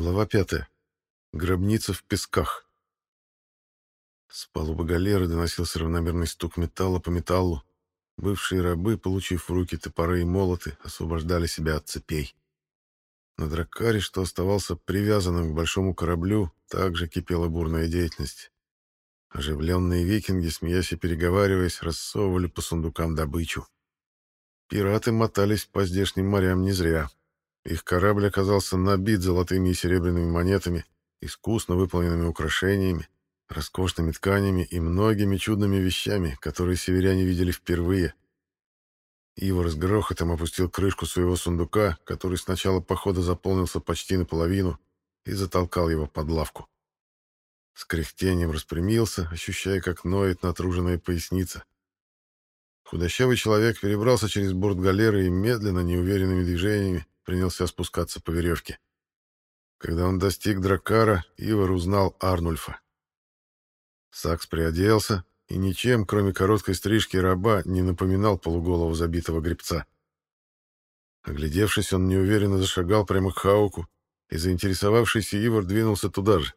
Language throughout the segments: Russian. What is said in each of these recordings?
Глава пятая. Гробница в песках. С палубы галеры доносился равномерный стук металла по металлу. Бывшие рабы, получив в руки топоры и молоты, освобождали себя от цепей. На дракаре, что оставался привязанным к большому кораблю, также кипела бурная деятельность. Оживленные викинги, смеясь и переговариваясь, рассовывали по сундукам добычу. Пираты мотались по здешним морям не зря. Их корабль оказался набит золотыми и серебряными монетами, искусно выполненными украшениями, роскошными тканями и многими чудными вещами, которые северяне видели впервые. Ивар с грохотом опустил крышку своего сундука, который с начала похода заполнился почти наполовину, и затолкал его под лавку. С кряхтением распрямился, ощущая, как ноет натруженная поясница. Худощавый человек перебрался через борт галеры и медленно, неуверенными движениями принялся спускаться по веревке. Когда он достиг Дракара, Ивар узнал Арнульфа. Сакс приоделся и ничем, кроме короткой стрижки раба, не напоминал полуголого забитого гребца. Оглядевшись, он неуверенно зашагал прямо к Хауку, и заинтересовавшийся Ивар двинулся туда же.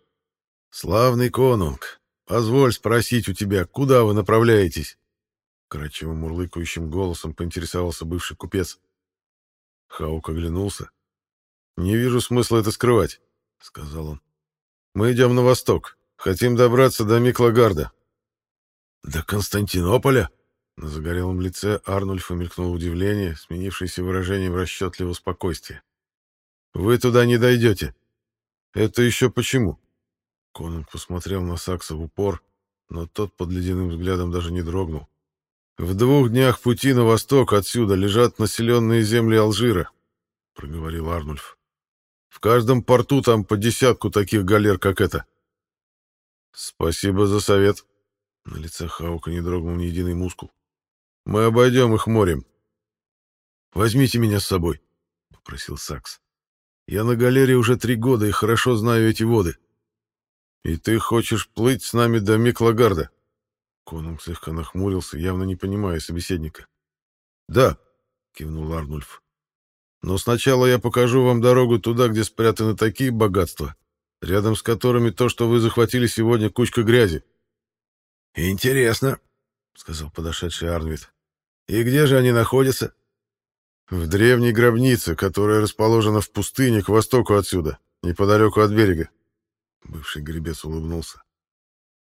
«Славный конунг, позволь спросить у тебя, куда вы направляетесь?» Кратчевым мурлыкающим голосом поинтересовался бывший купец. Хаук оглянулся. «Не вижу смысла это скрывать», — сказал он. «Мы идем на восток. Хотим добраться до Миклагарда». «До Константинополя?» На загорелом лице Арнульфа мелькнуло удивление, сменившееся выражением расчетливого спокойствия. «Вы туда не дойдете». «Это еще почему?» Конунг посмотрел на Сакса в упор, но тот под ледяным взглядом даже не дрогнул. В двух днях пути на восток отсюда лежат населенные земли Алжира, — проговорил Арнульф. В каждом порту там по десятку таких галер, как это. Спасибо за совет. На лице Хаука не дрогнул ни единый мускул. Мы обойдем их морем. Возьмите меня с собой, — попросил Сакс. Я на галере уже три года и хорошо знаю эти воды. И ты хочешь плыть с нами до Миклагарда? Конунг слегка нахмурился, явно не понимая собеседника. «Да», — кивнул Арнульф. «Но сначала я покажу вам дорогу туда, где спрятаны такие богатства, рядом с которыми то, что вы захватили сегодня, кучка грязи». «Интересно», — сказал подошедший Арнвид. «И где же они находятся?» «В древней гробнице, которая расположена в пустыне к востоку отсюда, неподалеку от берега». Бывший гребец улыбнулся.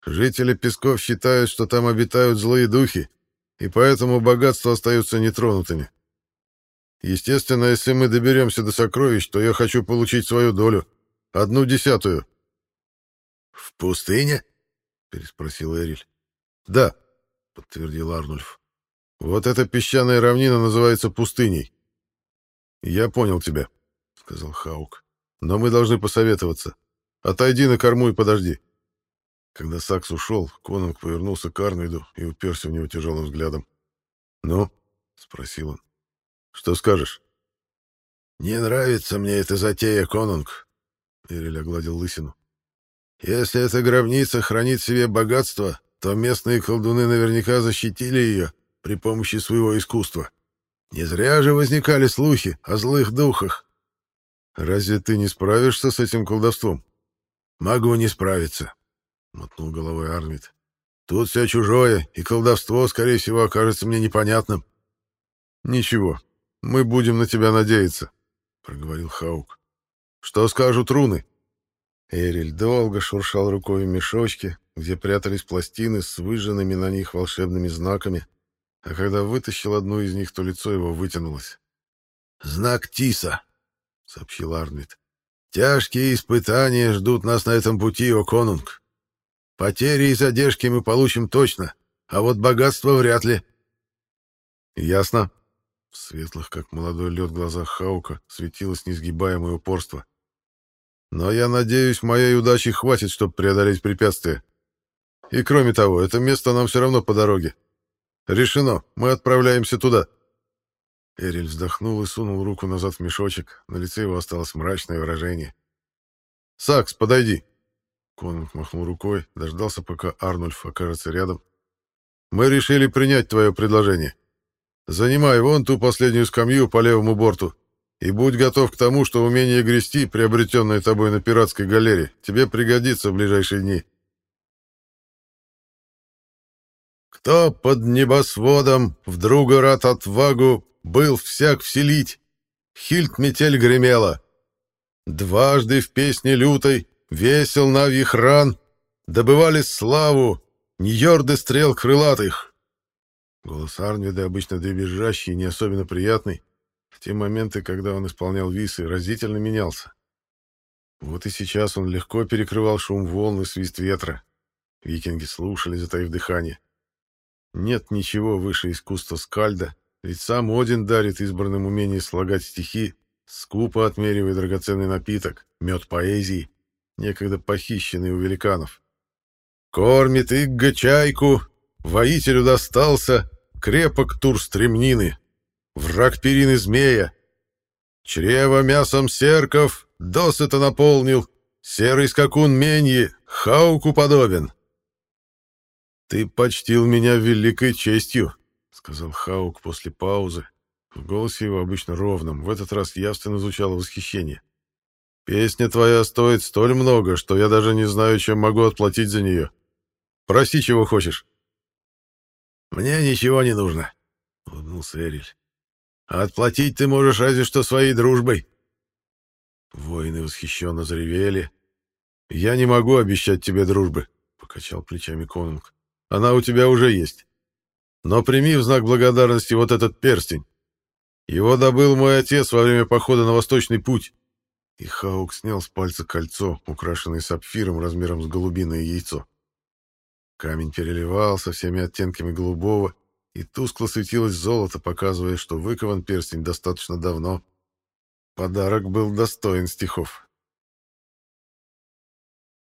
Жители Песков считают, что там обитают злые духи, и поэтому богатства остаются нетронутыми. Естественно, если мы доберемся до сокровищ, то я хочу получить свою долю. Одну десятую. — В пустыне? — переспросил Эриль. — Да, — подтвердил Арнульф. — Вот эта песчаная равнина называется пустыней. — Я понял тебя, — сказал Хаук. — Но мы должны посоветоваться. Отойди на корму и подожди. — когда Сакс ушел, Конунг повернулся к Арнольду и уперся в него тяжелым взглядом. «Ну?» — спросил он. «Что скажешь?» «Не нравится мне эта затея, Конунг», — Ириль огладил лысину. «Если эта гробница хранит в себе богатство, то местные колдуны наверняка защитили ее при помощи своего искусства. Не зря же возникали слухи о злых духах. Разве ты не справишься с этим колдовством? Могу не справиться. — мотнул головой Армид. «Тут все чужое, и колдовство, скорее всего, окажется мне непонятным». «Ничего, мы будем на тебя надеяться», — проговорил Хаук. «Что скажут руны?» Эриль долго шуршал рукой в мешочке, где прятались пластины с выжженными на них волшебными знаками, а когда вытащил одну из них, то лицо его вытянулось. «Знак Тиса», — сообщил Арнвид. «Тяжкие испытания ждут нас на этом пути, о конунг. Потери и задержки мы получим точно, а вот богатство вряд ли. Ясно. В светлых, как молодой лед, глазах Хаука светилось несгибаемое упорство. Но я надеюсь, моей удачи хватит, чтобы преодолеть препятствия. И кроме того, это место нам все равно по дороге. Решено, мы отправляемся туда. Эриль вздохнул и сунул руку назад в мешочек. На лице его осталось мрачное выражение. «Сакс, подойди!» Конунг махнул рукой, дождался, пока Арнольф окажется рядом. «Мы решили принять твое предложение. Занимай вон ту последнюю скамью по левому борту. И будь готов к тому, что умение грести, приобретенное тобой на пиратской галере, тебе пригодится в ближайшие дни. Кто под небосводом в друга рад отвагу был всяк вселить, Хильд метель гремела. Дважды в песне лютой весел навьих ран добывали славу Ньорды стрел крылатых. Голос Арнвида, обычно дребезжащий и не особенно приятный, в те моменты, когда он исполнял висы, разительно менялся. Вот и сейчас он легко перекрывал шум волн и свист ветра. Викинги слушали, затаив дыхание. Нет ничего выше искусства скальда, ведь сам Один дарит избранным умение слагать стихи, скупо отмеривая драгоценный напиток, мед поэзии, некогда похищенный у великанов. Кормит Игга чайку, воителю достался крепок тур стремнины, враг перины змея. Чрево мясом серков досыта наполнил, серый скакун меньи, хауку подобен. «Ты почтил меня великой честью», — сказал Хаук после паузы. В голосе его, обычно ровном, в этот раз явственно звучало восхищение. «Песня твоя стоит столь много, что я даже не знаю, чем могу отплатить за нее. Проси, чего хочешь». «Мне ничего не нужно», — улыбнулся Эриль. «А отплатить ты можешь разве что своей дружбой». Воины восхищенно заревели. «Я не могу обещать тебе дружбы», — покачал плечами конунг. «Она у тебя уже есть. Но прими в знак благодарности вот этот перстень. Его добыл мой отец во время похода на Восточный путь». И Хаук снял с пальца кольцо, украшенное сапфиром размером с голубиное яйцо. Камень переливался всеми оттенками голубого, и тускло светилось золото, показывая, что выкован перстень достаточно давно. Подарок был достоин стихов.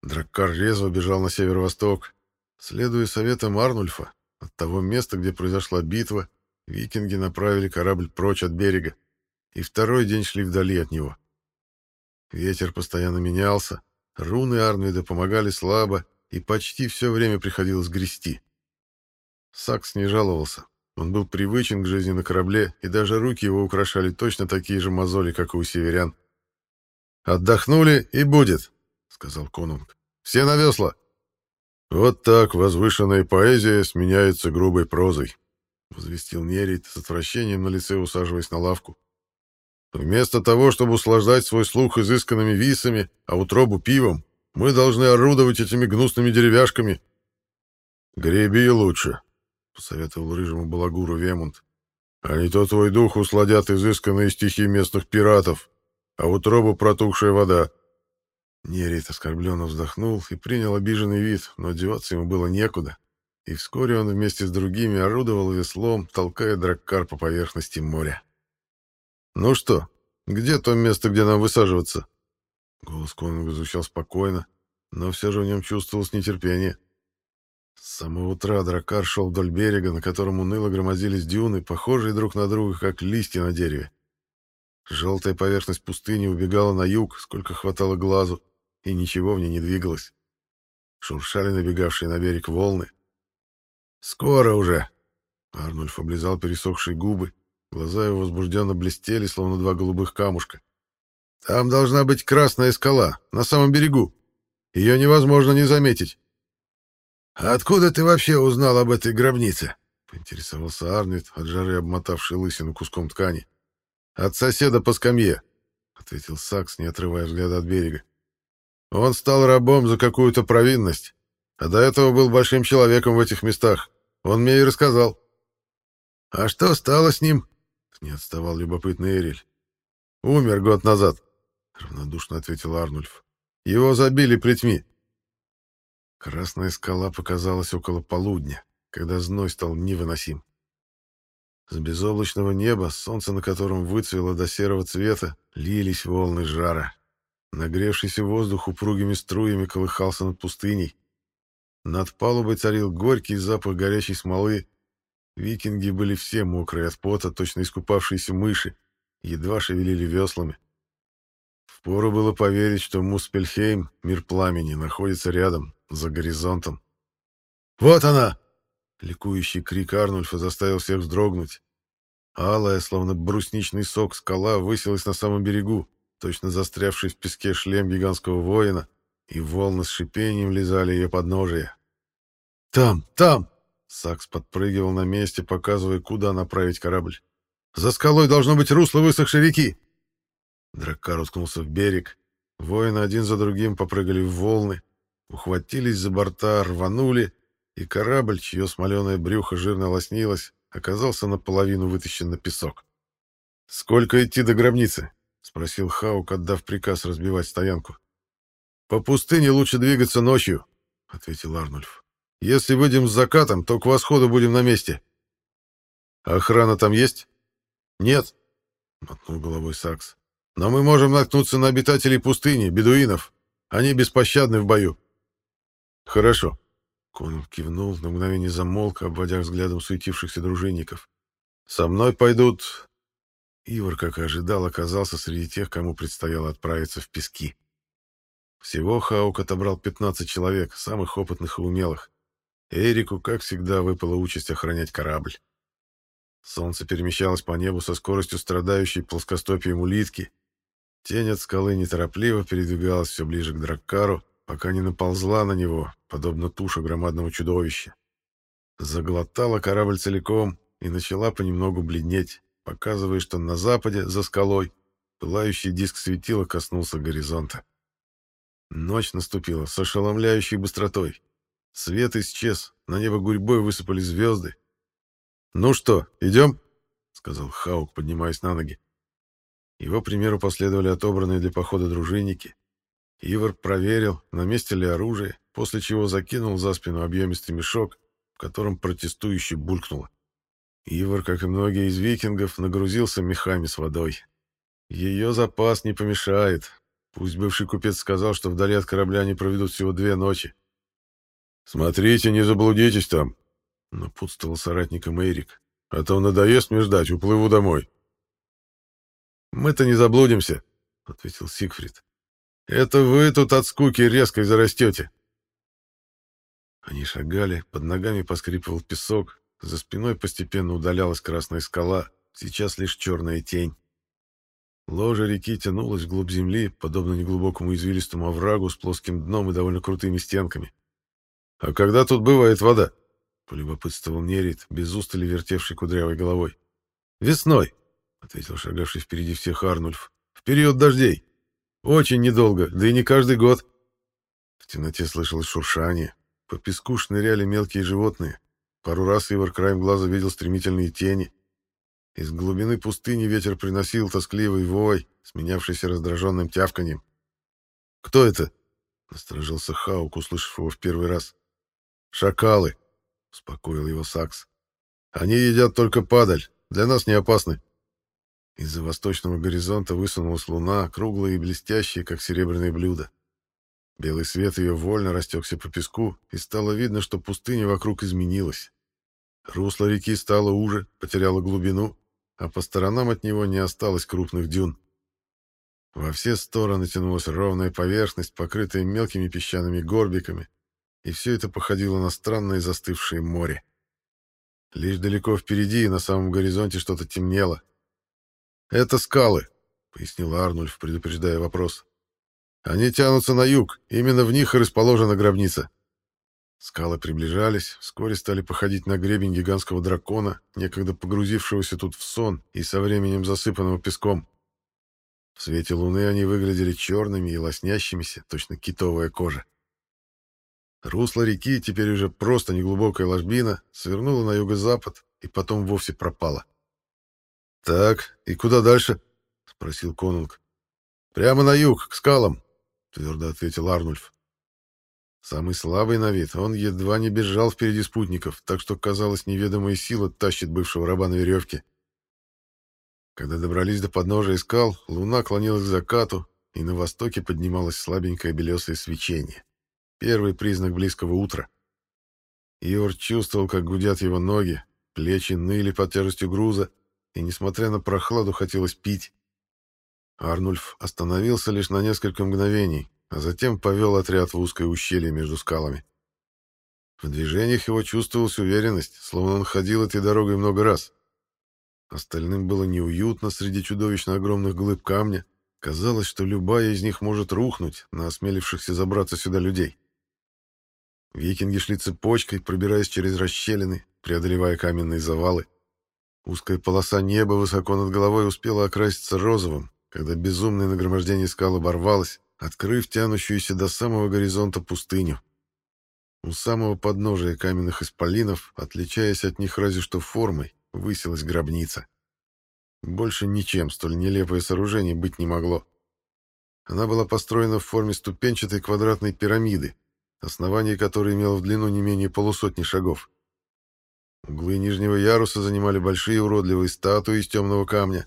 Драккар резво бежал на северо-восток. Следуя советам Арнульфа, от того места, где произошла битва, викинги направили корабль прочь от берега, и второй день шли вдали от него. Ветер постоянно менялся, руны Арнвида помогали слабо, и почти все время приходилось грести. Сакс не жаловался. Он был привычен к жизни на корабле, и даже руки его украшали точно такие же мозоли, как и у северян. «Отдохнули, и будет», — сказал конунг. «Все на весла». «Вот так возвышенная поэзия сменяется грубой прозой», — возвестил Нерит с отвращением на лице, усаживаясь на лавку. «Вместо того, чтобы услаждать свой слух изысканными висами, а утробу пивом, мы должны орудовать этими гнусными деревяшками. Греби лучше, посоветовал рыжему балагуру Вемунд. А не то твой дух усладят изысканные стихи местных пиратов, а утробу протухшая вода. Нерит оскорбленно вздохнул и принял обиженный вид, но деваться ему было некуда, и вскоре он вместе с другими орудовал веслом, толкая драккар по поверхности моря. «Ну что, где то место, где нам высаживаться?» Голос конунга звучал спокойно, но все же в нем чувствовалось нетерпение. С самого утра дракар шел вдоль берега, на котором уныло громозились дюны, похожие друг на друга, как листья на дереве. Желтая поверхность пустыни убегала на юг, сколько хватало глазу, и ничего в ней не двигалось. Шуршали набегавшие на берег волны. «Скоро уже!» Арнульф облизал пересохшие губы, глаза его возбужденно блестели, словно два голубых камушка. Там должна быть красная скала, на самом берегу. Ее невозможно не заметить. «А откуда ты вообще узнал об этой гробнице?» — поинтересовался Арнвид, от жары обмотавший лысину куском ткани. «От соседа по скамье», — ответил Сакс, не отрывая взгляда от берега. «Он стал рабом за какую-то провинность, а до этого был большим человеком в этих местах. Он мне и рассказал». «А что стало с ним?» — не отставал любопытный Эриль. «Умер год назад», — равнодушно ответил Арнульф. «Его забили плетьми». Красная скала показалась около полудня, когда зной стал невыносим. С безоблачного неба, солнце на котором выцвело до серого цвета, лились волны жара. Нагревшийся воздух упругими струями колыхался над пустыней. Над палубой царил горький запах горящей смолы. Викинги были все мокрые от пота, точно искупавшиеся мыши, едва шевелили веслами. Впору было поверить, что Муспельхейм, мир пламени, находится рядом, за горизонтом. «Вот она!» — ликующий крик Арнульфа заставил всех вздрогнуть. Алая, словно брусничный сок, скала высилась на самом берегу, точно застрявший в песке шлем гигантского воина, и волны с шипением лизали ее подножие. «Там! Там!» Сакс подпрыгивал на месте, показывая, куда направить корабль. «За скалой должно быть русло высохшей реки!» Драккар уткнулся в берег. Воины один за другим попрыгали в волны, ухватились за борта, рванули, и корабль, чье смоленое брюхо жирно лоснилось, оказался наполовину вытащен на песок. «Сколько идти до гробницы?» — спросил Хаук, отдав приказ разбивать стоянку. «По пустыне лучше двигаться ночью», — ответил Арнульф. «Если выйдем с закатом, то к восходу будем на месте». «Охрана там есть?» «Нет», — мотнул головой Сакс. «Но мы можем наткнуться на обитателей пустыни, бедуинов. Они беспощадны в бою». «Хорошо», Конан кивнул, на мгновение замолк, обводя взглядом суетившихся дружинников. «Со мной пойдут...» Ивар, как и ожидал, оказался среди тех, кому предстояло отправиться в пески. Всего Хаук отобрал 15 человек, самых опытных и умелых. Эрику, как всегда, выпала участь охранять корабль. Солнце перемещалось по небу со скоростью страдающей плоскостопием улитки. Тень от скалы неторопливо передвигалась все ближе к Драккару, пока не наползла на него, подобно туше громадного чудовища. Заглотала корабль целиком и начала понемногу бледнеть, показывая, что на западе, за скалой, пылающий диск светила коснулся горизонта. Ночь наступила с ошеломляющей быстротой. Свет исчез, на небо гурьбой высыпали звезды. «Ну что, идем?» — сказал Хаук, поднимаясь на ноги. Его примеру последовали отобранные для похода дружинники, Ивар проверил, на месте ли оружие, после чего закинул за спину объемистый мешок, в котором протестующий булькнуло. Ивар, как и многие из викингов, нагрузился мехами с водой. Ее запас не помешает. Пусть бывший купец сказал, что вдали от корабля они проведут всего две ночи. «Смотрите, не заблудитесь там», — напутствовал соратником Эрик. «А то надоест мне ждать, уплыву домой». «Мы-то не заблудимся», — ответил Сигфрид. Это вы тут от скуки резко зарастете. Они шагали, под ногами поскрипывал песок, за спиной постепенно удалялась красная скала, сейчас лишь черная тень. Ложе реки тянулось вглубь земли, подобно неглубокому извилистому оврагу с плоским дном и довольно крутыми стенками. «А когда тут бывает вода?» — полюбопытствовал Нерит, без устали вертевший кудрявой головой. «Весной», — ответил шагавший впереди всех Арнульф, — «в период дождей». Очень недолго, да и не каждый год. В темноте слышалось шуршание. По песку шныряли мелкие животные. Пару раз Ивар краем глаза видел стремительные тени. Из глубины пустыни ветер приносил тоскливый вой, сменявшийся раздраженным тявканьем. «Кто это?» — насторожился Хаук, услышав его в первый раз. «Шакалы», — успокоил его Сакс. «Они едят только падаль, для нас не опасны». Из-за восточного горизонта высунулась луна, круглая и блестящая, как серебряное блюдо. Белый свет ее вольно растекся по песку, и стало видно, что пустыня вокруг изменилась. Русло реки стало уже, потеряло глубину, а по сторонам от него не осталось крупных дюн. Во все стороны тянулась ровная поверхность, покрытая мелкими песчаными горбиками, и все это походило на странное застывшее море. Лишь далеко впереди, на самом горизонте, что-то темнело — «Это скалы», — пояснил Арнульф, предупреждая вопрос. «Они тянутся на юг, именно в них и расположена гробница». Скалы приближались, вскоре стали походить на гребень гигантского дракона, некогда погрузившегося тут в сон и со временем засыпанного песком. В свете луны они выглядели черными и лоснящимися, точно китовая кожа. Русло реки, теперь уже просто неглубокая ложбина, свернуло на юго-запад и потом вовсе пропало. «Так, и куда дальше?» — спросил Конунг. «Прямо на юг, к скалам», — твердо ответил Арнульф. Самый слабый на вид, он едва не бежал впереди спутников, так что, казалось, неведомая сила тащит бывшего раба на веревке. Когда добрались до подножия скал, луна клонилась к закату, и на востоке поднималось слабенькое белесое свечение. Первый признак близкого утра. Иор чувствовал, как гудят его ноги, плечи ныли под тяжестью груза, и, несмотря на прохладу, хотелось пить. Арнульф остановился лишь на несколько мгновений, а затем повел отряд в узкое ущелье между скалами. В движениях его чувствовалась уверенность, словно он ходил этой дорогой много раз. Остальным было неуютно среди чудовищно огромных глыб камня. Казалось, что любая из них может рухнуть на осмелившихся забраться сюда людей. Викинги шли цепочкой, пробираясь через расщелины, преодолевая каменные завалы. Узкая полоса неба высоко над головой успела окраситься розовым, когда безумное нагромождение скал оборвалось, открыв тянущуюся до самого горизонта пустыню. У самого подножия каменных исполинов, отличаясь от них разве что формой, высилась гробница. Больше ничем столь нелепое сооружение быть не могло. Она была построена в форме ступенчатой квадратной пирамиды, основание которой имело в длину не менее полусотни шагов. Углы нижнего яруса занимали большие уродливые статуи из темного камня.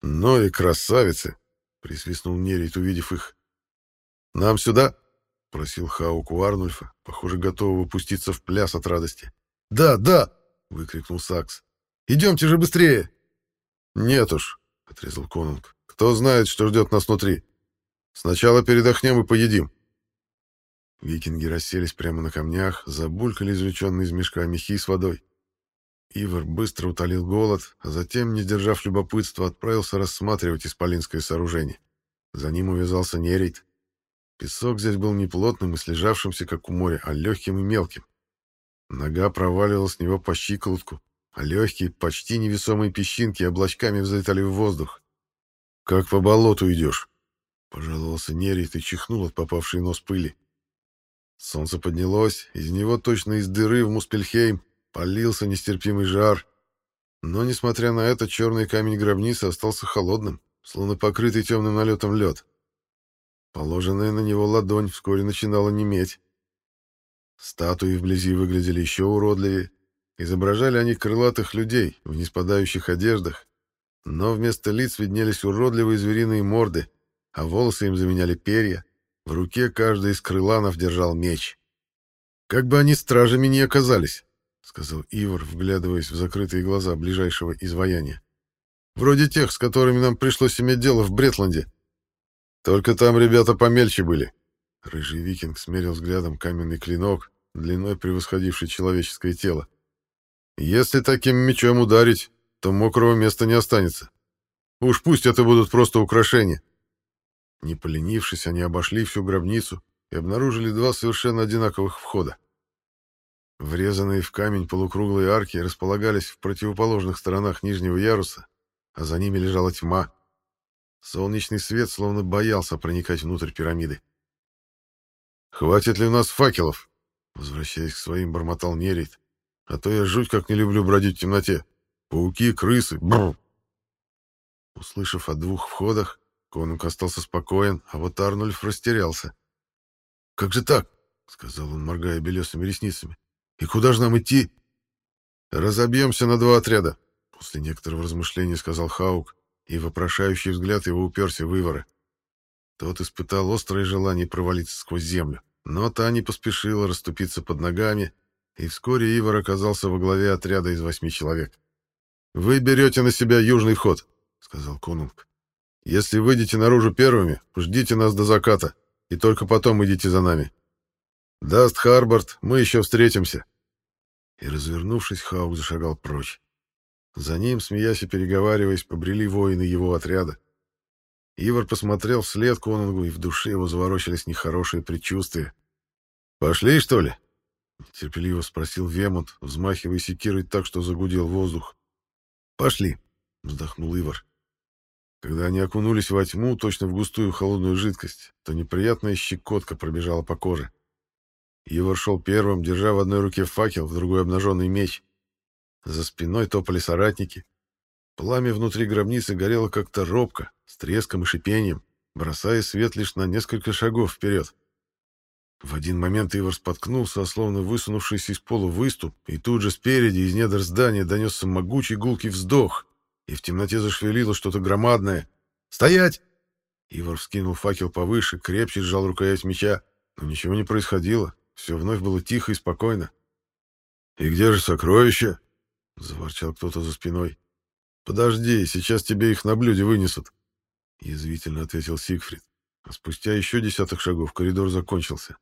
«Ну и красавицы!» — присвистнул Нерит, увидев их. «Нам сюда?» — просил Хаук у Арнульфа, похоже, готового выпуститься в пляс от радости. «Да, да!» — выкрикнул Сакс. «Идемте же быстрее!» «Нет уж», — отрезал Конунг. «Кто знает, что ждет нас внутри? Сначала передохнем и поедим». Викинги расселись прямо на камнях, забулькали извлеченные из мешка мехи с водой. Ивар быстро утолил голод, а затем, не сдержав любопытства, отправился рассматривать исполинское сооружение. За ним увязался нерейт. Песок здесь был не плотным и слежавшимся, как у моря, а легким и мелким. Нога проваливалась с него по щиколотку, а легкие, почти невесомые песчинки облачками взлетали в воздух. «Как по болоту идешь?» — пожаловался Нерит и чихнул от попавшей нос пыли. Солнце поднялось, из него точно из дыры в Муспельхейм полился нестерпимый жар. Но, несмотря на это, черный камень гробницы остался холодным, словно покрытый темным налетом лед. Положенная на него ладонь вскоре начинала неметь. Статуи вблизи выглядели еще уродливее. Изображали они крылатых людей в неспадающих одеждах, но вместо лиц виднелись уродливые звериные морды, а волосы им заменяли перья, в руке каждый из крыланов держал меч. «Как бы они стражами не оказались», — сказал Ивар, вглядываясь в закрытые глаза ближайшего изваяния. «Вроде тех, с которыми нам пришлось иметь дело в Бретланде. Только там ребята помельче были». Рыжий викинг смерил взглядом каменный клинок, длиной превосходивший человеческое тело. «Если таким мечом ударить, то мокрого места не останется. Уж пусть это будут просто украшения». Не поленившись, они обошли всю гробницу и обнаружили два совершенно одинаковых входа. Врезанные в камень полукруглые арки располагались в противоположных сторонах нижнего яруса, а за ними лежала тьма. Солнечный свет словно боялся проникать внутрь пирамиды. «Хватит ли у нас факелов?» Возвращаясь к своим, бормотал Нерит. «А то я жуть как не люблю бродить в темноте. Пауки, крысы, бррр!» Услышав о двух входах, Конунг остался спокоен, а вот Арнольф растерялся. «Как же так?» — сказал он, моргая белесыми ресницами. «И куда же нам идти?» «Разобьемся на два отряда», — после некоторого размышления сказал Хаук, и вопрошающий взгляд его уперся в Ивара. Тот испытал острое желание провалиться сквозь землю, но та не поспешила расступиться под ногами, и вскоре Ивар оказался во главе отряда из восьми человек. «Вы берете на себя южный ход», — сказал Конунг. Если выйдете наружу первыми, ждите нас до заката, и только потом идите за нами. Даст Харборд, мы еще встретимся. И, развернувшись, Хаук зашагал прочь. За ним, смеясь и переговариваясь, побрели воины его отряда. Ивар посмотрел вслед Конунгу, и в душе его заворочились нехорошие предчувствия. «Пошли, что ли?» — терпеливо спросил Вемонт, взмахивая секирой так, что загудел воздух. «Пошли», — вздохнул Ивар. Когда они окунулись во тьму, точно в густую холодную жидкость, то неприятная щекотка пробежала по коже. Ивар шел первым, держа в одной руке факел, в другой обнаженный меч. За спиной топали соратники. Пламя внутри гробницы горело как-то робко, с треском и шипением, бросая свет лишь на несколько шагов вперед. В один момент Ивар споткнулся, словно высунувшийся из пола выступ, и тут же спереди из недр здания донесся могучий гулкий вздох, и в темноте зашевелило что-то громадное. «Стоять!» Ивар вскинул факел повыше, крепче сжал рукоять меча, но ничего не происходило, все вновь было тихо и спокойно. «И где же сокровища?» — заворчал кто-то за спиной. «Подожди, сейчас тебе их на блюде вынесут», — язвительно ответил Сигфрид. А спустя еще десяток шагов коридор закончился.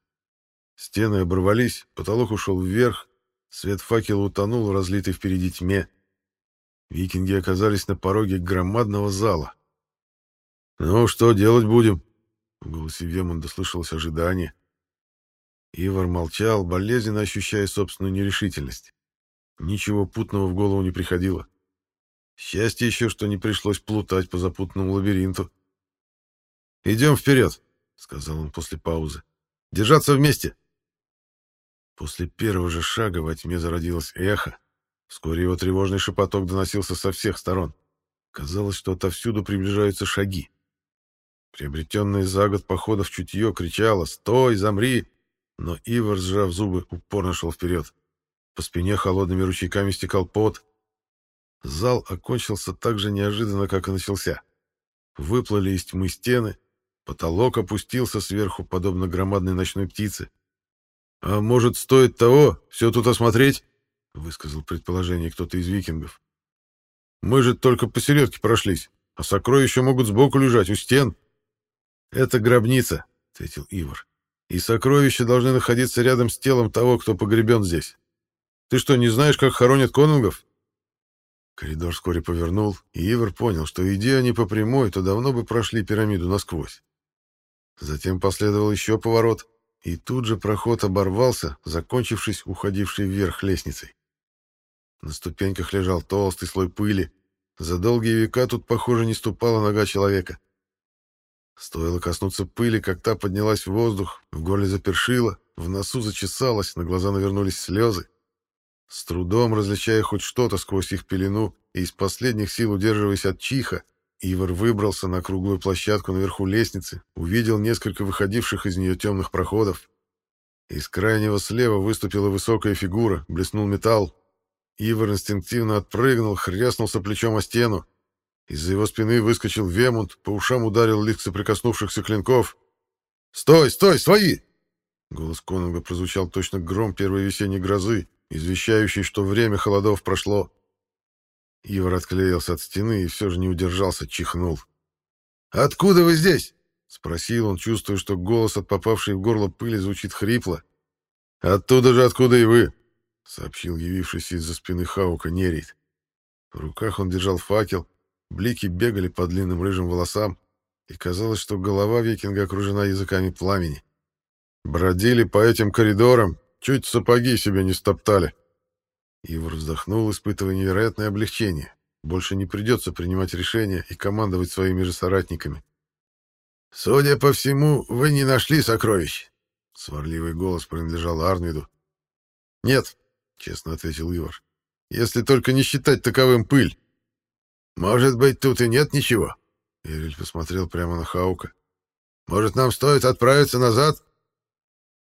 Стены оборвались, потолок ушел вверх, свет факела утонул в разлитой впереди тьме. Викинги оказались на пороге громадного зала. «Ну, что делать будем?» В голосе Вемонда слышалось ожидание. Ивар молчал, болезненно ощущая собственную нерешительность. Ничего путного в голову не приходило. Счастье еще, что не пришлось плутать по запутанному лабиринту. «Идем вперед», — сказал он после паузы. «Держаться вместе». После первого же шага во тьме зародилось эхо. Вскоре его тревожный шепоток доносился со всех сторон. Казалось, что отовсюду приближаются шаги. Приобретенное за год походов чутье кричало «Стой, замри!», но Ивар, сжав зубы, упорно шел вперед. По спине холодными ручейками стекал пот. Зал окончился так же неожиданно, как и начался. Выплыли из тьмы стены, потолок опустился сверху, подобно громадной ночной птице. «А может, стоит того, все тут осмотреть?» — высказал предположение кто-то из викингов. «Мы же только посередке прошлись, а сокровища могут сбоку лежать, у стен». «Это гробница», — ответил Ивар. «И сокровища должны находиться рядом с телом того, кто погребен здесь. Ты что, не знаешь, как хоронят конунгов?» Коридор вскоре повернул, и Ивар понял, что иди они по прямой, то давно бы прошли пирамиду насквозь. Затем последовал еще поворот, и тут же проход оборвался, закончившись уходившей вверх лестницей. На ступеньках лежал толстый слой пыли. За долгие века тут, похоже, не ступала нога человека. Стоило коснуться пыли, как та поднялась в воздух, в горле запершило, в носу зачесалось, на глаза навернулись слезы. С трудом различая хоть что-то сквозь их пелену и из последних сил удерживаясь от чиха, Ивар выбрался на круглую площадку наверху лестницы, увидел несколько выходивших из нее темных проходов. Из крайнего слева выступила высокая фигура, блеснул металл. Ивар инстинктивно отпрыгнул, хряснулся плечом о стену. Из-за его спины выскочил Вемунд, по ушам ударил лик соприкоснувшихся клинков. «Стой, стой, свои!» Голос Конунга прозвучал точно гром первой весенней грозы, извещающий, что время холодов прошло. Ивар отклеился от стены и все же не удержался, чихнул. «Откуда вы здесь?» — спросил он, чувствуя, что голос от попавшей в горло пыли звучит хрипло. «Оттуда же, откуда и вы!» — сообщил явившийся из-за спины Хаука Нерит. В руках он держал факел, Блики бегали по длинным рыжим волосам, и казалось, что голова викинга окружена языками пламени. Бродили по этим коридорам, чуть сапоги себе не стоптали. Ивар вздохнул, испытывая невероятное облегчение. Больше не придется принимать решения и командовать своими же соратниками. «Судя по всему, вы не нашли сокровищ», — сварливый голос принадлежал Арнвиду. «Нет», — честно ответил Ивар, — «если только не считать таковым пыль». «Может быть, тут и нет ничего?» Эриль посмотрел прямо на Хаука. «Может, нам стоит отправиться назад?»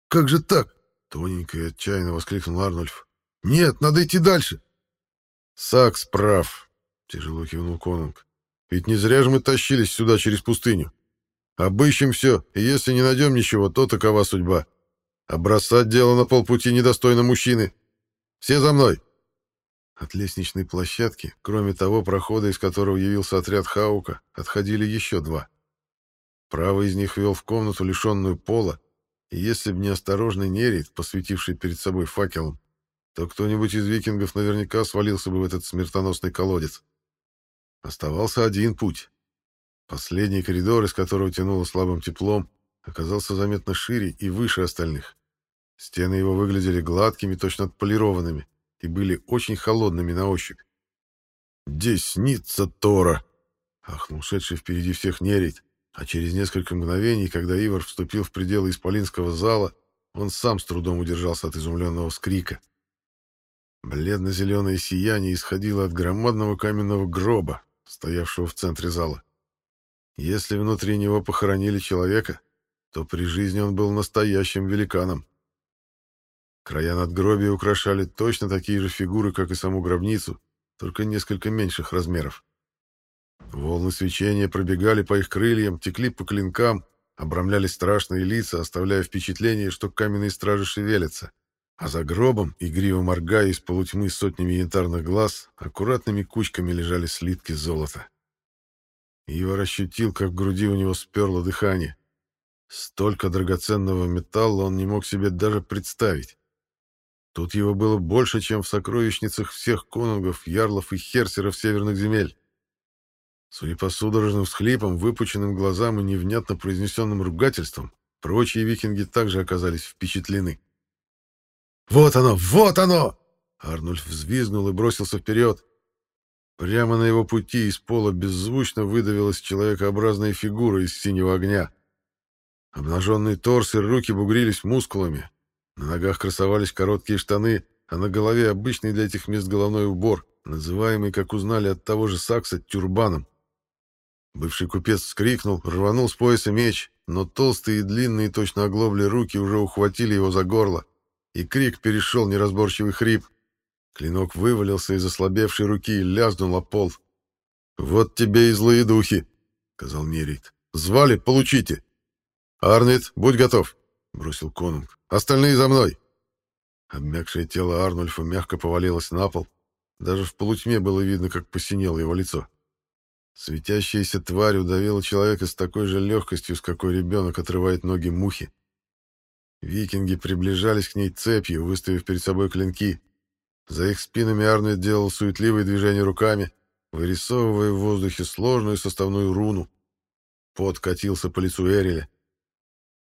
«Как же так?» — тоненько и отчаянно воскликнул Арнольф. «Нет, надо идти дальше!» «Сакс прав», — тяжело кивнул Конунг. «Ведь не зря же мы тащились сюда через пустыню. Обыщем все, и если не найдем ничего, то такова судьба. А бросать дело на полпути недостойно мужчины. Все за мной!» От лестничной площадки, кроме того прохода, из которого явился отряд Хаука, отходили еще два. Правый из них вел в комнату, лишенную пола, и если бы не осторожный Нерит, посветивший перед собой факелом, то кто-нибудь из викингов наверняка свалился бы в этот смертоносный колодец. Оставался один путь. Последний коридор, из которого тянуло слабым теплом, оказался заметно шире и выше остальных. Стены его выглядели гладкими, точно отполированными и были очень холодными на ощупь. «Десница Тора!» — ахнул шедший впереди всех нерить, а через несколько мгновений, когда Ивар вступил в пределы исполинского зала, он сам с трудом удержался от изумленного скрика. Бледно-зеленое сияние исходило от громадного каменного гроба, стоявшего в центре зала. Если внутри него похоронили человека, то при жизни он был настоящим великаном. Края надгробия украшали точно такие же фигуры, как и саму гробницу, только несколько меньших размеров. Волны свечения пробегали по их крыльям, текли по клинкам, обрамляли страшные лица, оставляя впечатление, что каменные стражи шевелятся. А за гробом, игриво моргая из полутьмы сотнями янтарных глаз, аккуратными кучками лежали слитки золота. Ива ощутил, как в груди у него сперло дыхание. Столько драгоценного металла он не мог себе даже представить. Тут его было больше, чем в сокровищницах всех конунгов, ярлов и херсеров северных земель. Судя по судорожным всхлипам, выпученным глазам и невнятно произнесенным ругательствам, прочие викинги также оказались впечатлены. «Вот оно! Вот оно!» Арнульф взвизгнул и бросился вперед. Прямо на его пути из пола беззвучно выдавилась человекообразная фигура из синего огня. Обнаженные торс и руки бугрились мускулами. На ногах красовались короткие штаны, а на голове обычный для этих мест головной убор, называемый, как узнали от того же Сакса, тюрбаном. Бывший купец вскрикнул, рванул с пояса меч, но толстые и длинные точно оглобли руки уже ухватили его за горло, и крик перешел неразборчивый хрип. Клинок вывалился из ослабевшей руки и лязнул о пол. «Вот тебе и злые духи», — сказал Нерит. «Звали, получите». «Арнвид, будь готов», — бросил конунг. «Остальные за мной». Обмякшее тело Арнульфа мягко повалилось на пол. Даже в полутьме было видно, как посинело его лицо. Светящаяся тварь удавила человека с такой же легкостью, с какой ребенок отрывает ноги мухи. Викинги приближались к ней цепью, выставив перед собой клинки. За их спинами Арнольд делал суетливые движения руками, вырисовывая в воздухе сложную составную руну. Пот катился по лицу Эриля.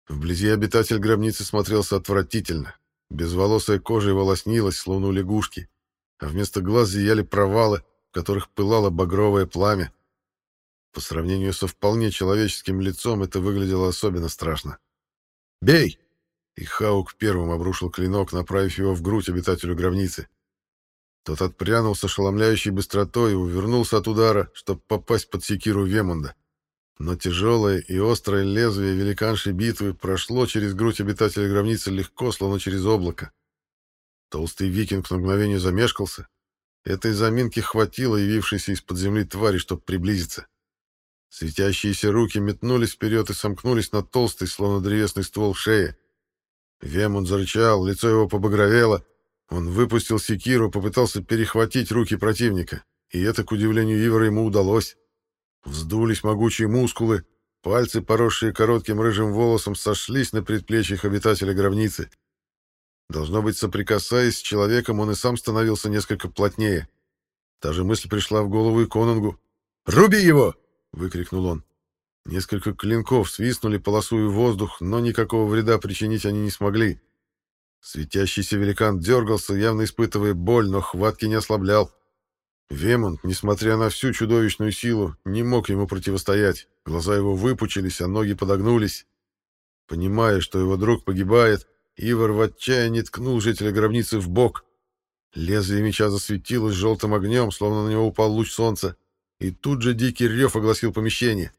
Вблизи обитатель гробницы смотрелся отвратительно. Безволосая кожа его лоснилась, словно у лягушки, а вместо глаз зияли провалы, в которых пылало багровое пламя. По сравнению со вполне человеческим лицом это выглядело особенно страшно. «Бей!» И Хаук первым обрушил клинок, направив его в грудь обитателю гробницы. Тот отпрянул с ошеломляющей быстротой и увернулся от удара, чтобы попасть под секиру Вемунда. Но тяжелое и острое лезвие великаншей битвы прошло через грудь обитателя гробницы легко, словно через облако. Толстый викинг на мгновение замешкался. Этой заминки хватило явившейся из-под земли твари, чтобы приблизиться. Светящиеся руки метнулись вперед и сомкнулись на толстый, словно древесный ствол шеи. Вемон зарычал, лицо его побагровело. Он выпустил секиру, попытался перехватить руки противника, и это, к удивлению Ивара, ему удалось. Вздулись могучие мускулы, пальцы, поросшие коротким рыжим волосом, сошлись на предплечьях обитателя гробницы. Должно быть, соприкасаясь с человеком, он и сам становился несколько плотнее. Та же мысль пришла в голову и Конунгу. «Руби его!» — выкрикнул он. Несколько клинков свистнули, полосуя воздух, но никакого вреда причинить они не смогли. Светящийся великан дергался, явно испытывая боль, но хватки не ослаблял. Вемонт, несмотря на всю чудовищную силу, не мог ему противостоять. Глаза его выпучились, а ноги подогнулись. Понимая, что его друг погибает, Ивар в отчаянии ткнул жителя гробницы в бок. Лезвие меча засветилось желтым огнем, словно на него упал луч солнца. И тут же дикий рев огласил помещение.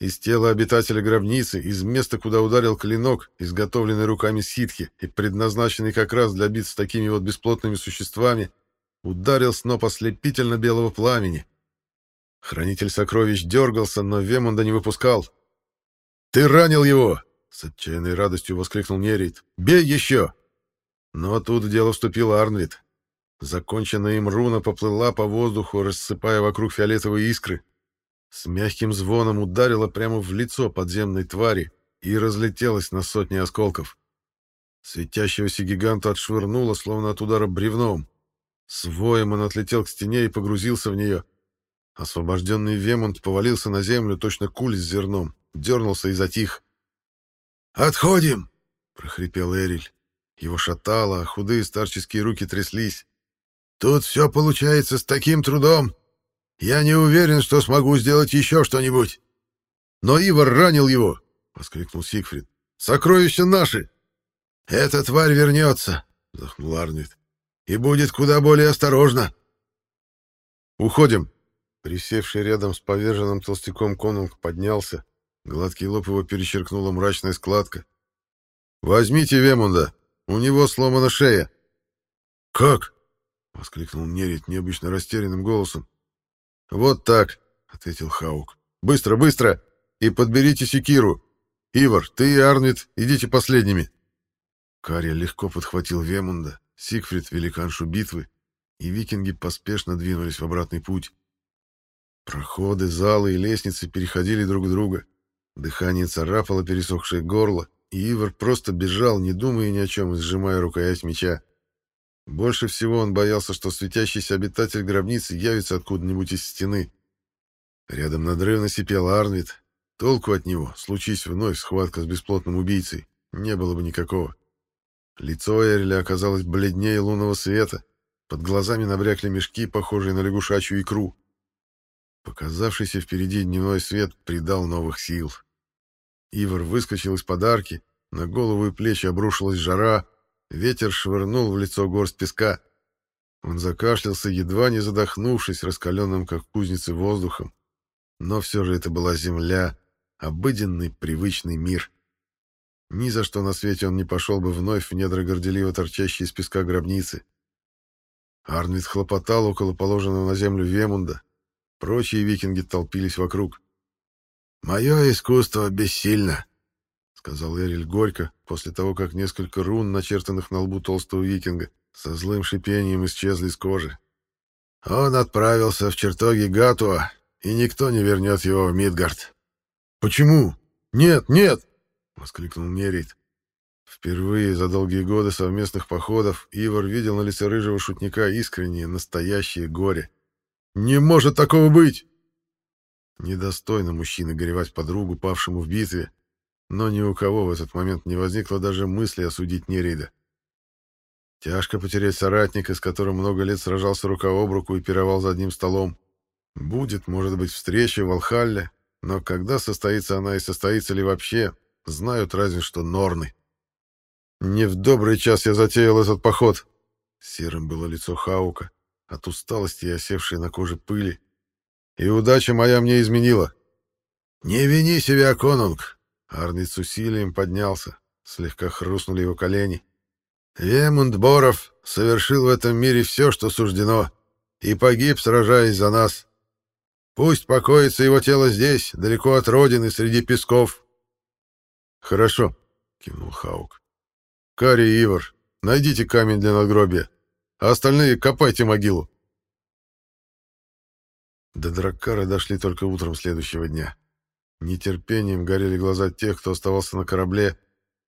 Из тела обитателя гробницы, из места, куда ударил клинок, изготовленный руками ситхи и предназначенный как раз для битв с такими вот бесплотными существами, ударил сноп ослепительно белого пламени. Хранитель сокровищ дергался, но Вемунда не выпускал. «Ты ранил его!» — с отчаянной радостью воскликнул Нерит. «Бей еще!» Но тут в дело вступил Арнвид. Законченная им руна поплыла по воздуху, рассыпая вокруг фиолетовые искры. С мягким звоном ударила прямо в лицо подземной твари и разлетелась на сотни осколков. Светящегося гиганта отшвырнуло, словно от удара бревном. С он отлетел к стене и погрузился в нее. Освобожденный Вемонт повалился на землю, точно куль с зерном, дернулся и затих. «Отходим!» — прохрипел Эриль. Его шатало, а худые старческие руки тряслись. Тут все получается с таким трудом. Я не уверен, что смогу сделать еще что-нибудь. Но Ивар ранил его, — воскликнул Сигфрид. Сокровища наши. Эта тварь вернется, — вздохнул Арнвид, — и будет куда более осторожна. Уходим. Присевший рядом с поверженным толстяком конунг поднялся. Гладкий лоб его перечеркнула мрачная складка. «Возьмите Вемунда, у него сломана шея». «Как?» — воскликнул Нерит необычно растерянным голосом. «Вот так», — ответил Хаук. «Быстро, быстро! И подберите секиру! Ивар, ты и Арнвид идите последними!» Каря легко подхватил Вемунда, Сигфрид — великаншу битвы, и викинги поспешно двинулись в обратный путь. Проходы, залы и лестницы переходили друг друга. Дыхание царапало пересохшее горло, и Ивар просто бежал, не думая ни о чем, сжимая рукоять меча. Больше всего он боялся, что светящийся обитатель гробницы явится откуда-нибудь из стены. Рядом надрывно сипел Арнвид. Толку от него, случись вновь схватка с бесплотным убийцей, не было бы никакого. Лицо Эриля оказалось бледнее лунного света, под глазами набрякли мешки, похожие на лягушачью икру. Показавшийся впереди дневной свет придал новых сил. Ивар выскочил из подарки, на голову и плечи обрушилась жара, ветер швырнул в лицо горсть песка. Он закашлялся, едва не задохнувшись раскаленным, как кузницы, воздухом. Но все же это была земля, обыденный, привычный мир. Ни за что на свете он не пошел бы вновь в недра горделиво торчащие из песка гробницы. Арнвид хлопотал около положенного на землю Вемунда. Прочие викинги толпились вокруг. «Мое искусство бессильно», — сказал Эриль горько, после того, как несколько рун, начертанных на лбу толстого викинга, со злым шипением исчезли с кожи. «Он отправился в чертоги Гатуа, и никто не вернет его в Мидгард». «Почему? Нет, нет!» — воскликнул Нерит. Впервые за долгие годы совместных походов Ивар видел на лице рыжего шутника искреннее, настоящее горе. «Не может такого быть!» Недостойно мужчины горевать подругу, павшему в битве, но ни у кого в этот момент не возникло даже мысли осудить Нерида. Тяжко потерять соратника, с которым много лет сражался рука об руку и пировал за одним столом. Будет, может быть, встреча в Алхалле, но когда состоится она и состоится ли вообще, знают разве что Норны. Не в добрый час я затеял этот поход. Серым было лицо Хаука, от усталости и осевшей на коже пыли. И удача моя мне изменила. «Не вини себя, конунг!» Арнит с усилием поднялся. Слегка хрустнули его колени. «Вемунд Боров совершил в этом мире все, что суждено, и погиб, сражаясь за нас. Пусть покоится его тело здесь, далеко от родины, среди песков». «Хорошо», — кивнул Хаук. Кари и Ивар, найдите камень для надгробия, а остальные копайте могилу. До Драккара дошли только утром следующего дня. Нетерпением горели глаза тех, кто оставался на корабле,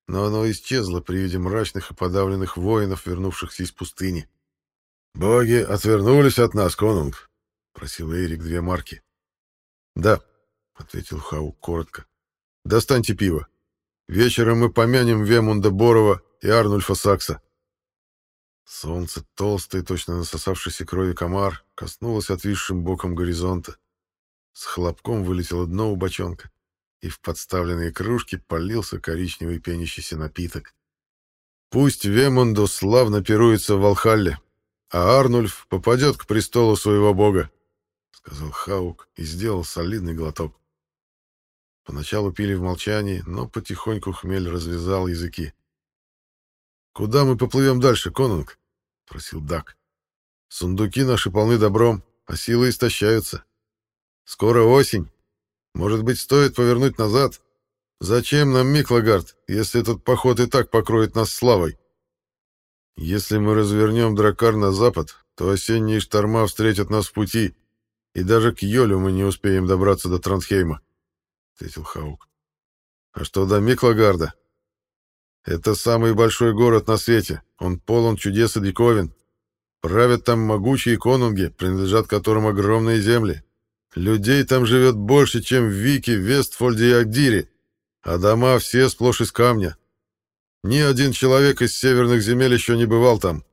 но оно исчезло при виде мрачных и подавленных воинов, вернувшихся из пустыни. «Боги отвернулись от нас, конунг», — просил Эрик две марки. «Да», — ответил Хаук коротко. «Достаньте пиво. Вечером мы помянем Вемунда Борова и Арнульфа Сакса. Солнце, толстое, точно насосавшийся крови комар, коснулось отвисшим боком горизонта. С хлопком вылетело дно у бочонка, и в подставленные кружки полился коричневый пенящийся напиток. Пусть Вемонду славно пируется в Волхалле, а Арнульф попадет к престолу своего бога, — сказал Хаук и сделал солидный глоток. Поначалу пили в молчании, но потихоньку хмель развязал языки. «Куда мы поплывем дальше, конунг?» — просил Дак. «Сундуки наши полны добром, а силы истощаются. Скоро осень. Может быть, стоит повернуть назад? Зачем нам Миклагард, если этот поход и так покроет нас славой? Если мы развернем дракар на запад, то осенние шторма встретят нас в пути, и даже к Йолю мы не успеем добраться до Трансхейма», — ответил Хаук. «А что до Миклагарда?» Это самый большой город на свете. Он полон чудес и диковин. Правят там могучие конунги, принадлежат которым огромные земли. Людей там живет больше, чем в Вике, Вестфольде и Агдире, а дома все сплошь из камня. Ни один человек из северных земель еще не бывал там.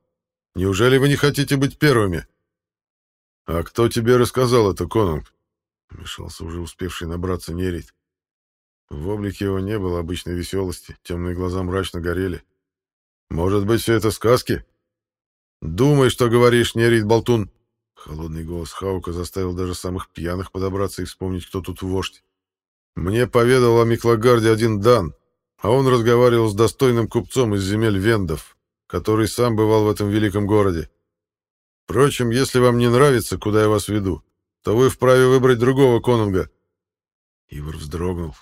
Неужели вы не хотите быть первыми? — А кто тебе рассказал это, конунг? — вмешался уже успевший набраться нерить. В облике его не было обычной веселости, темные глаза мрачно горели. «Может быть, все это сказки?» «Думай, что говоришь, Нерит Болтун!» Холодный голос Хаука заставил даже самых пьяных подобраться и вспомнить, кто тут вождь. «Мне поведал о Миклагарде один Дан, а он разговаривал с достойным купцом из земель Вендов, который сам бывал в этом великом городе. Впрочем, если вам не нравится, куда я вас веду, то вы вправе выбрать другого конунга». Ивар вздрогнул.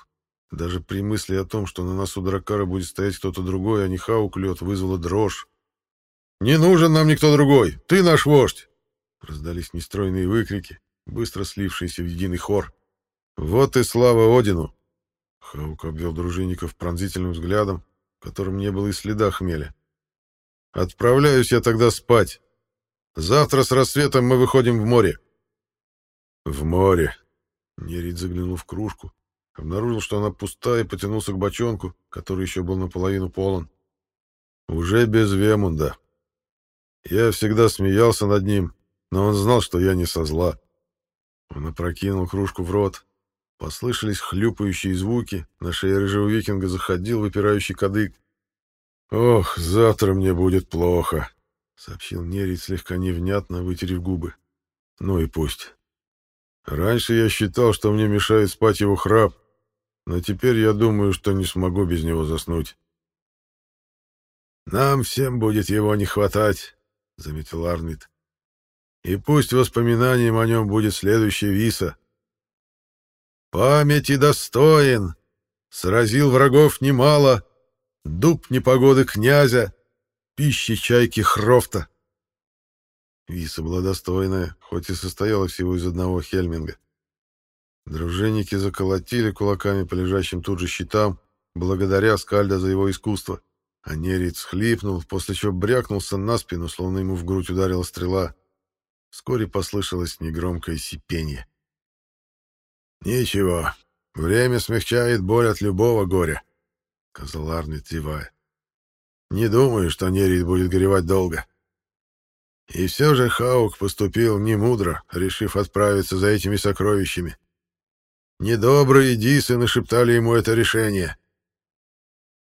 Даже при мысли о том, что на носу Дракара будет стоять кто-то другой, а не Хаук лед, вызвала дрожь. «Не нужен нам никто другой! Ты наш вождь!» Раздались нестройные выкрики, быстро слившиеся в единый хор. «Вот и слава Одину!» Хаук обвел дружинников пронзительным взглядом, в котором не было и следа хмеля. Отправляюсь я тогда спать. Завтра с рассветом мы выходим в море. В море. Нерит заглянул в кружку, обнаружил, что она пустая, и потянулся к бочонку, который еще был наполовину полон. Уже без Вемунда. Я всегда смеялся над ним, но он знал, что я не со зла. Он опрокинул кружку в рот. Послышались хлюпающие звуки, на шее рыжего викинга заходил выпирающий кадык. «Ох, завтра мне будет плохо», — сообщил Нерит слегка невнятно, вытерев губы. «Ну и пусть. Раньше я считал, что мне мешает спать его храп, но теперь я думаю, что не смогу без него заснуть». «Нам всем будет его не хватать», — заметил Арнвид. «И пусть воспоминанием о нем будет следующая виса. Памяти достоин, сразил врагов немало, дуб непогоды князя, пищи чайки Хрофта». Виса была достойная, хоть и состояла всего из одного хельминга. Дружинники заколотили кулаками по лежащим тут же щитам, благодаря Скальда за его искусство. А Нерит схлипнул, после чего брякнулся на спину, словно ему в грудь ударила стрела. Вскоре послышалось негромкое сипение. «Ничего, время смягчает боль от любого горя», — сказал Арнит, зевая. «Не думаю, что Нерит будет горевать долго». И все же Хаук поступил немудро, решив отправиться за этими сокровищами. Недобрые дисы нашептали ему это решение.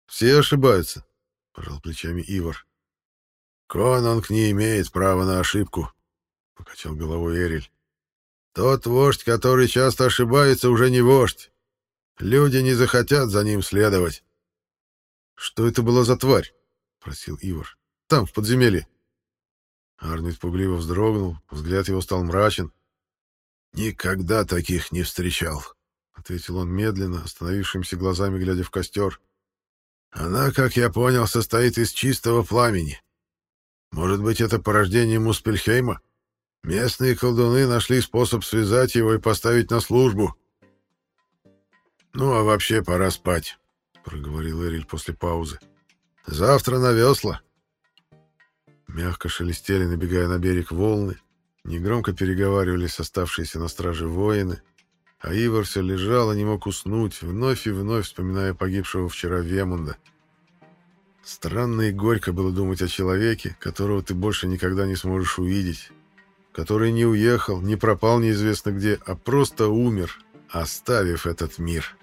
«Все ошибаются», — пожал плечами Ивар. «Конанг не имеет права на ошибку», — покачал головой Эриль. «Тот вождь, который часто ошибается, уже не вождь. Люди не захотят за ним следовать». «Что это была за тварь?» — просил Ивар. «Там, в подземелье». Арнольд пугливо вздрогнул, взгляд его стал мрачен. «Никогда таких не встречал», — ответил он медленно, остановившимися глазами глядя в костер. Она, как я понял, состоит из чистого пламени. Может быть, это порождение Муспельхейма? Местные колдуны нашли способ связать его и поставить на службу. Ну, а вообще пора спать, — проговорил Эриль после паузы. Завтра на весла. Мягко шелестели, набегая на берег волны, негромко переговаривались оставшиеся на страже воины, а Ивар все лежал и не мог уснуть, вновь и вновь вспоминая погибшего вчера Вемунда. Странно и горько было думать о человеке, которого ты больше никогда не сможешь увидеть, который не уехал, не пропал неизвестно где, а просто умер, оставив этот мир».